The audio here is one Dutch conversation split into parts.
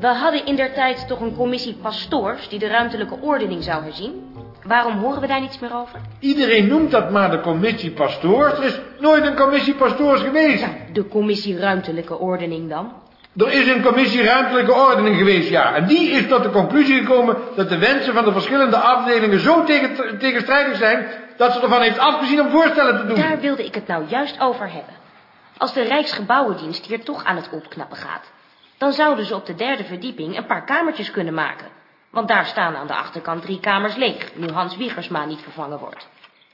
We hadden in der tijd toch een commissie pastoors die de ruimtelijke ordening zou herzien. Waarom horen we daar niets meer over? Iedereen noemt dat maar de commissie pastoors. Er is nooit een commissie pastoors geweest. Ja, de commissie ruimtelijke ordening dan? Er is een commissie ruimtelijke ordening geweest, ja. En die is tot de conclusie gekomen dat de wensen van de verschillende afdelingen zo tegen, tegenstrijdig zijn... dat ze ervan heeft afgezien om voorstellen te doen. Daar wilde ik het nou juist over hebben. Als de Rijksgebouwendienst hier toch aan het opknappen gaat... dan zouden ze op de derde verdieping een paar kamertjes kunnen maken. Want daar staan aan de achterkant drie kamers leeg... nu Hans Wiegersma niet vervangen wordt.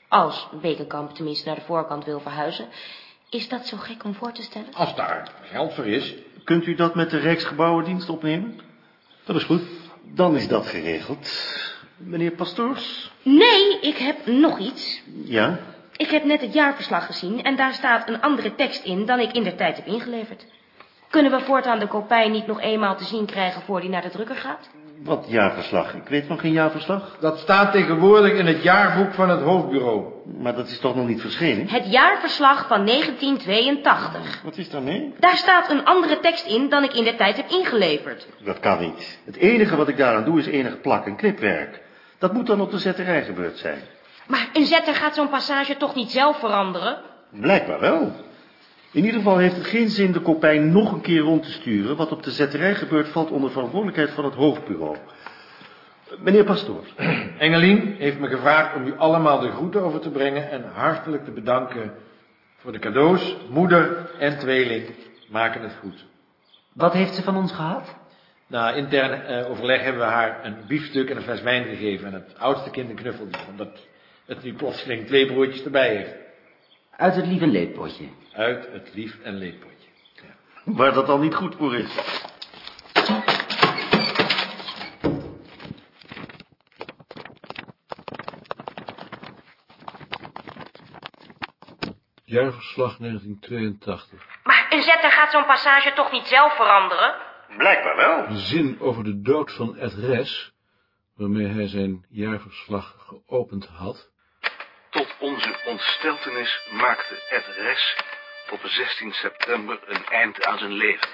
Als Bekenkamp tenminste naar de voorkant wil verhuizen... is dat zo gek om voor te stellen? Als daar geld voor is... Kunt u dat met de Rijksgebouwendienst opnemen? Dat is goed. Dan is dat geregeld. Meneer Pastoors? Nee, ik heb nog iets. Ja? Ik heb net het jaarverslag gezien en daar staat een andere tekst in dan ik in der tijd heb ingeleverd. Kunnen we voortaan de kopij niet nog eenmaal te zien krijgen voor die naar de drukker gaat? Wat jaarverslag? Ik weet nog geen jaarverslag. Dat staat tegenwoordig in het jaarboek van het hoofdbureau. Maar dat is toch nog niet verschenen? Het jaarverslag van 1982. Wat is daarmee? Daar staat een andere tekst in dan ik in der tijd heb ingeleverd. Dat kan niet. Het enige wat ik daaraan doe is enig plak- en knipwerk. Dat moet dan op de zetterij gebeurd zijn. Maar een zetter gaat zo'n passage toch niet zelf veranderen? Blijkbaar wel. In ieder geval heeft het geen zin de kopij nog een keer rond te sturen. Wat op de zetterij gebeurt valt onder verantwoordelijkheid van het hoofdbureau. Meneer Pastoor. Engelien heeft me gevraagd om u allemaal de groeten over te brengen... en hartelijk te bedanken voor de cadeaus. Moeder en tweeling maken het goed. Wat heeft ze van ons gehad? Na intern eh, overleg hebben we haar een biefstuk en een fles wijn gegeven... en het oudste kind een knuffeltje, omdat het nu plotseling twee broertjes erbij heeft. Uit het lief en leedpotje. Uit het lief en leedpotje. Waar dat dan niet goed voor is. Jaarverslag 1982. Maar een zetter gaat zo'n passage toch niet zelf veranderen? Blijkbaar wel. De zin over de dood van Ed Res, waarmee hij zijn jaarverslag geopend had, Tot onze ontsteltenis maakte Ed Res op 16 september een eind aan zijn leven.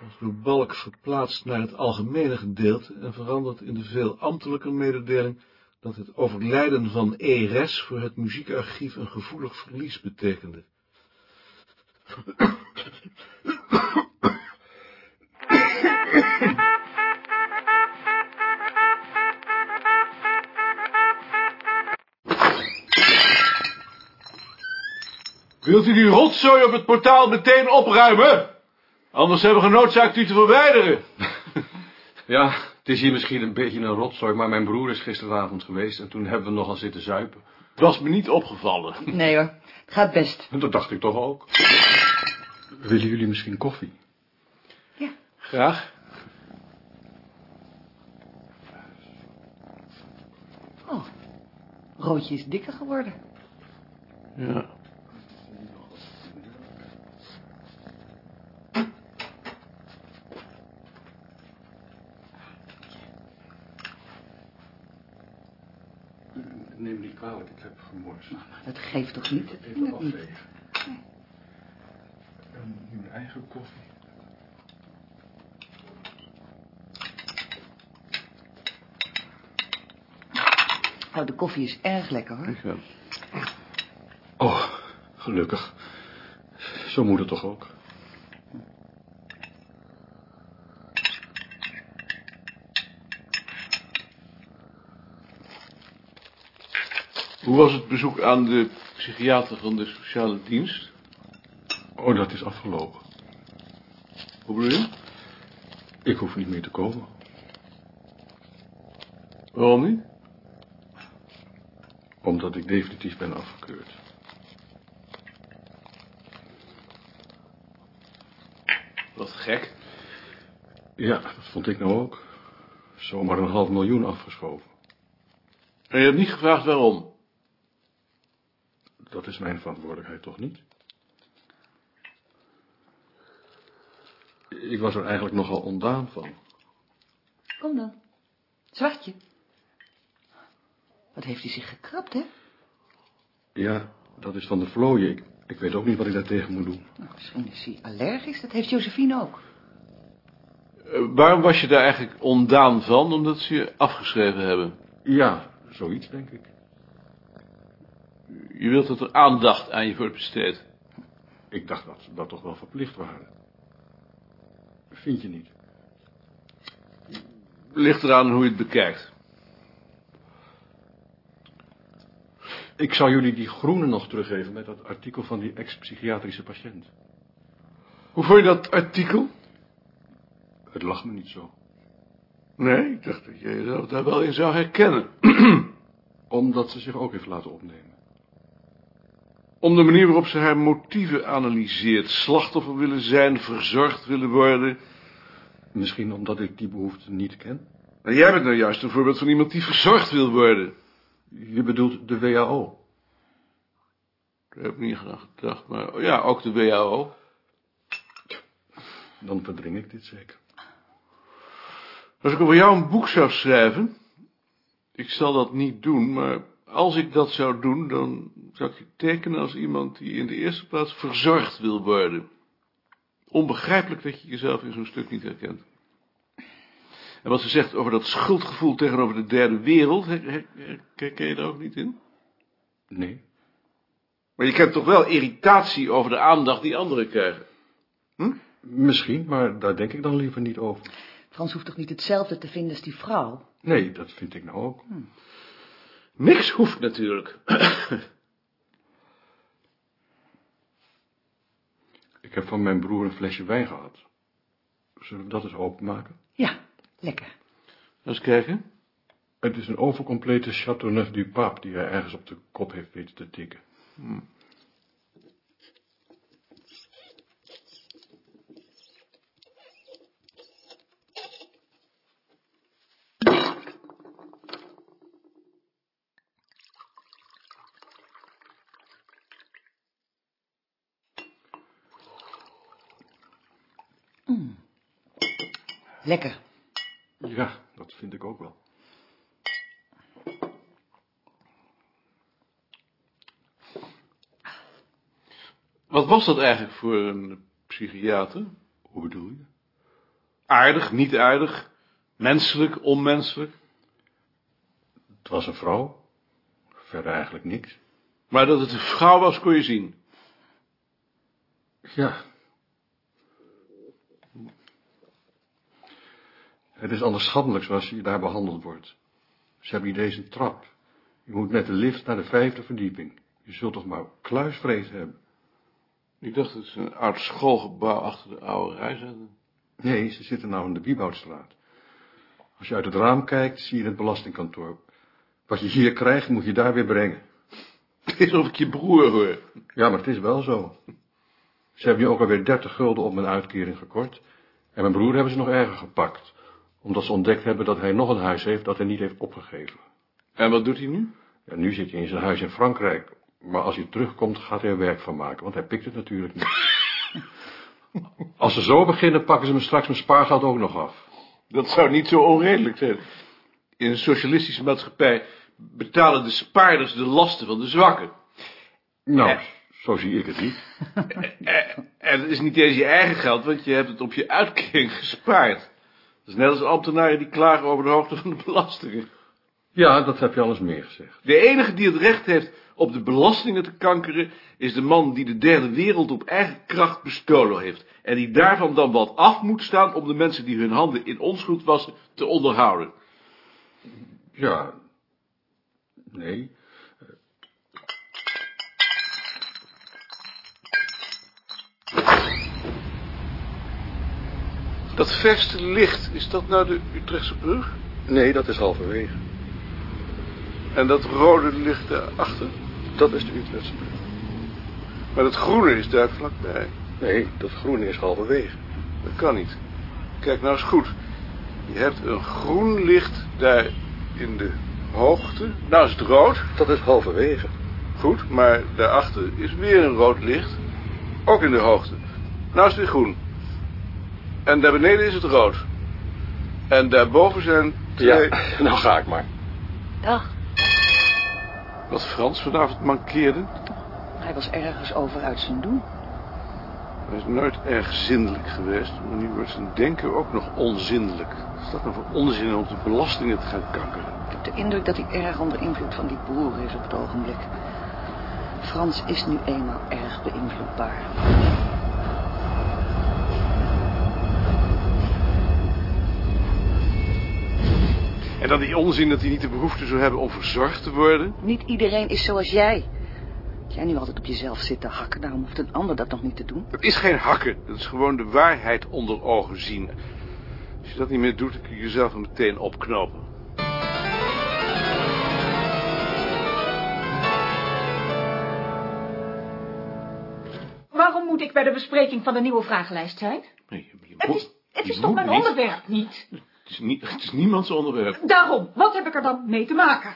was door Balk verplaatst naar het algemene gedeelte en veranderd in de veel ambtelijke mededeling dat het overlijden van E. Res voor het muziekarchief een gevoelig verlies betekende. Wilt u die rotzooi op het portaal meteen opruimen? Anders hebben we genoodzaakt u te verwijderen. Ja, het is hier misschien een beetje een rotzooi, maar mijn broer is gisteravond geweest en toen hebben we nogal zitten zuipen. Het was me niet opgevallen. Nee hoor, het gaat best. En dat dacht ik toch ook. Willen jullie misschien koffie? Graag. Oh, Roodje is dikker geworden. Ja. Neem niet kwalijk, ik heb gemorst. Dat geeft toch niet? Even afvegen. En nu mijn eigen koffie. Nou, de koffie is erg lekker hoor. Ja. Oh, gelukkig. Zo moet het toch ook. Hoe was het bezoek aan de psychiater van de sociale dienst? Oh, dat is afgelopen. Hoe bedoel je? Ik hoef niet meer te komen. Waarom niet? Omdat ik definitief ben afgekeurd. Wat gek. Ja, dat vond ik nou ook. Zomaar een half miljoen afgeschoven. En je hebt niet gevraagd waarom? Dat is mijn verantwoordelijkheid toch niet? Ik was er eigenlijk nogal ontdaan van. Kom dan. Zwartje. Wat heeft hij zich gekrapt, hè? Ja, dat is van de vlooien. Ik, ik weet ook niet wat ik daartegen moet doen. Nou, misschien is hij allergisch. Dat heeft Josephine ook. Eh, waarom was je daar eigenlijk ondaan van? Omdat ze je afgeschreven hebben. Ja, zoiets denk ik. Je wilt dat er aandacht aan je wordt besteed. Ik dacht dat ze dat toch wel verplicht waren. Vind je niet? Ligt eraan hoe je het bekijkt. Ik zou jullie die groene nog teruggeven met dat artikel van die ex-psychiatrische patiënt. Hoe vond je dat artikel? Het lag me niet zo. Nee, ik dacht dat je jezelf daar wel in zou herkennen. Omdat ze zich ook heeft laten opnemen. Om de manier waarop ze haar motieven analyseert. Slachtoffer willen zijn, verzorgd willen worden. Misschien omdat ik die behoefte niet ken? En jij bent nou juist een voorbeeld van iemand die verzorgd wil worden. Je bedoelt de WHO? Daar heb ik niet aan gedacht, maar oh ja, ook de WHO. Dan verdring ik dit zeker. Als ik over jou een boek zou schrijven, ik zal dat niet doen, maar als ik dat zou doen, dan zou ik je tekenen als iemand die in de eerste plaats verzorgd wil worden. Onbegrijpelijk dat je jezelf in zo'n stuk niet herkent. En wat ze zegt over dat schuldgevoel tegenover de derde wereld, herken je daar ook niet in? Nee. Maar je kent toch wel irritatie over de aandacht die anderen krijgen? Hm? Misschien, maar daar denk ik dan liever niet over. Frans hoeft toch niet hetzelfde te vinden als die vrouw? Nee, dat vind ik nou ook. Hm. Niks hoeft natuurlijk. ik heb van mijn broer een flesje wijn gehad. Zullen we dat eens openmaken? Ja, lekker. Eens kijken. Het is een overcomplete Chateauneuf du Pape die hij ergens op de kop heeft weten te tikken. Hm. Lekker. Ja, dat vind ik ook wel. Wat was dat eigenlijk voor een psychiater? Hoe bedoel je? Aardig, niet aardig, menselijk, onmenselijk. Het was een vrouw. Verder eigenlijk niks. Maar dat het een vrouw was, kon je zien. Ja. Het is anders schandelijk zoals je daar behandeld wordt. Ze hebben hier deze trap. Je moet met de lift naar de vijfde verdieping. Je zult toch maar kluisvrees hebben. Ik dacht dat ze een oud schoolgebouw achter de oude rij zaten. Nee, ze zitten nou in de Bieboudstraat. Als je uit het raam kijkt, zie je het belastingkantoor. Wat je hier krijgt, moet je daar weer brengen. Het is of ik je broer hoor. Ja, maar het is wel zo. Ze hebben je ook alweer 30 gulden op mijn uitkering gekort. En mijn broer hebben ze nog erger gepakt. Omdat ze ontdekt hebben dat hij nog een huis heeft dat hij niet heeft opgegeven. En wat doet hij nu? Ja, nu zit hij in zijn huis in Frankrijk. Maar als hij terugkomt, gaat hij er werk van maken, want hij pikt het natuurlijk niet. Als ze zo beginnen, pakken ze me straks mijn spaargeld ook nog af. Dat zou niet zo onredelijk zijn. In een socialistische maatschappij betalen de spaarders de lasten van de zwakken. Nou, zo zie ik het niet. En het is niet eens je eigen geld, want je hebt het op je uitkering gespaard. Dat is net als ambtenaren die klagen over de hoogte van de belastingen. Ja, dat heb je alles meer gezegd. De enige die het recht heeft op de belastingen te kankeren, is de man die de derde wereld op eigen kracht bestolen heeft. En die daarvan dan wat af moet staan om de mensen die hun handen in onschuld wassen te onderhouden. Ja. Nee. Dat verste licht, is dat nou de Utrechtse brug? Nee, dat is halverwege. En dat rode licht daarachter? Dat is de Utrechtse brug. Maar dat groene is daar vlakbij. Nee, dat groene is halverwege. Dat kan niet. Kijk nou eens goed. Je hebt een groen licht daar in de hoogte. Nou is het rood. Dat is halverwege. Goed, maar daarachter is weer een rood licht. Ook in de hoogte. Nou is het weer groen. En daar beneden is het rood. En daarboven zijn twee... Ja, nou ga ik maar. Dag. Wat Frans vanavond mankeerde. Hij was ergens over uit zijn doen. Hij is nooit erg zindelijk geweest, maar nu wordt zijn denken ook nog onzindelijk. Wat is dat nou voor onzin om de belastingen te gaan kankeren? Ik heb de indruk dat hij erg onder invloed van die broer is op het ogenblik. Frans is nu eenmaal erg beïnvloedbaar. En dan die onzin dat hij niet de behoefte zou hebben om verzorgd te worden? Niet iedereen is zoals jij. Als jij nu altijd op jezelf zit te hakken, daarom hoeft een ander dat nog niet te doen. Dat is geen hakken, dat is gewoon de waarheid onder ogen zien. Als je dat niet meer doet, dan kun je jezelf er meteen opknopen. Waarom moet ik bij de bespreking van de nieuwe vragenlijst zijn? Nee, je, je Het is, het is toch mijn niet. onderwerp niet? Het is, niet, het is niemands onderwerp. Daarom, wat heb ik er dan mee te maken?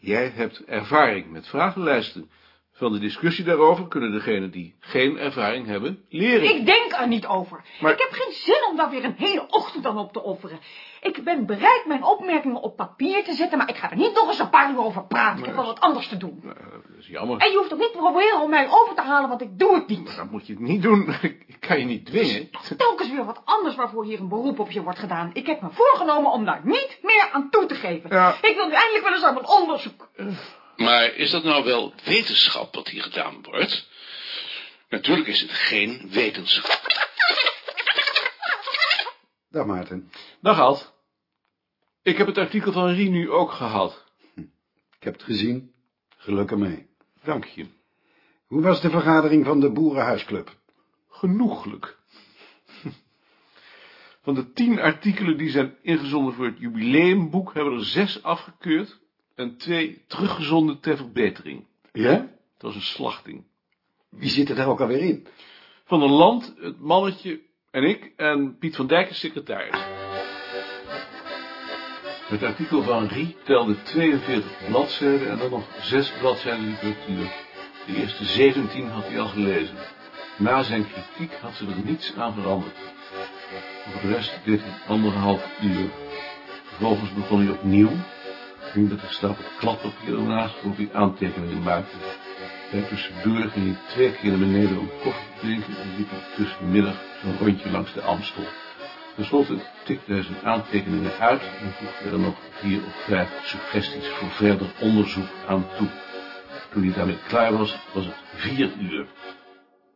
Jij hebt ervaring met vragenlijsten. Van de discussie daarover kunnen degenen die geen ervaring hebben leren. Ik denk er niet over. Maar- Ik heb geen zin om daar weer een hele ochtend aan op te offeren. Ik ben bereid mijn opmerkingen op papier te zetten, maar ik ga er niet nog eens een paar uur over praten. Ik heb wel wat anders te doen. Nou, dat is jammer. En je hoeft ook niet te proberen om mij over te halen, want ik doe het niet. Dat moet je het niet doen. Ik kan je niet dwingen. Telkens weer wat anders waarvoor hier een beroep op je wordt gedaan. Ik heb me voorgenomen om daar niet meer aan toe te geven. Ja. Ik wil nu eindelijk wel eens aan mijn onderzoek. Maar is dat nou wel wetenschap wat hier gedaan wordt? Natuurlijk is het geen wetenschap. Dag Maarten. Dag Alt. Ik heb het artikel van Rie nu ook gehad. Ik heb het gezien. Geluk ermee. Dank je. Hoe was de vergadering van de Boerenhuisclub? Genoeglijk. Van de tien artikelen die zijn ingezonden voor het jubileumboek... hebben er zes afgekeurd en twee teruggezonden ter verbetering. Ja? Het was een slachting. Wie zit er daar ook alweer in? Van der Land, het mannetje en ik en Piet van Dijk is secretaris. Het artikel van Rie telde 42 bladzijden en dan nog 6 bladzijden literatuur. De eerste 17 had hij al gelezen. Na zijn kritiek had ze er niets aan veranderd. Voor de rest deed hij anderhalf uur. Vervolgens begon hij opnieuw. Met een stapel kladpapier ernaast waarop hij aantekeningen maakte. En tussendoor ging hij twee keer naar beneden om koffie te drinken en liep hij tussenmiddag zo'n rondje langs de Amstel. Ten slotte tikte hij zijn aantekeningen uit en voegde er nog vier of vijf suggesties voor verder onderzoek aan toe. Toen hij daarmee klaar was, was het vier uur.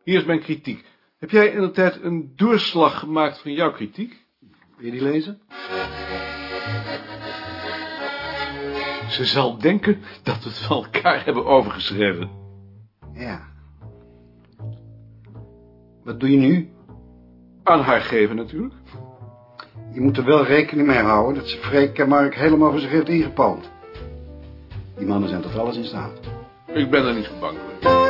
Hier is mijn kritiek. Heb jij in de tijd een doorslag gemaakt van jouw kritiek? Wil je die lezen? Ze zal denken dat we het van elkaar hebben overgeschreven. Ja. Wat doe je nu? Aan haar geven natuurlijk. Je moet er wel rekening mee houden dat ze Freek en Mark helemaal voor zich heeft ingepalmd. Die mannen zijn tot alles in staat. Ik ben er niet zo bang voor.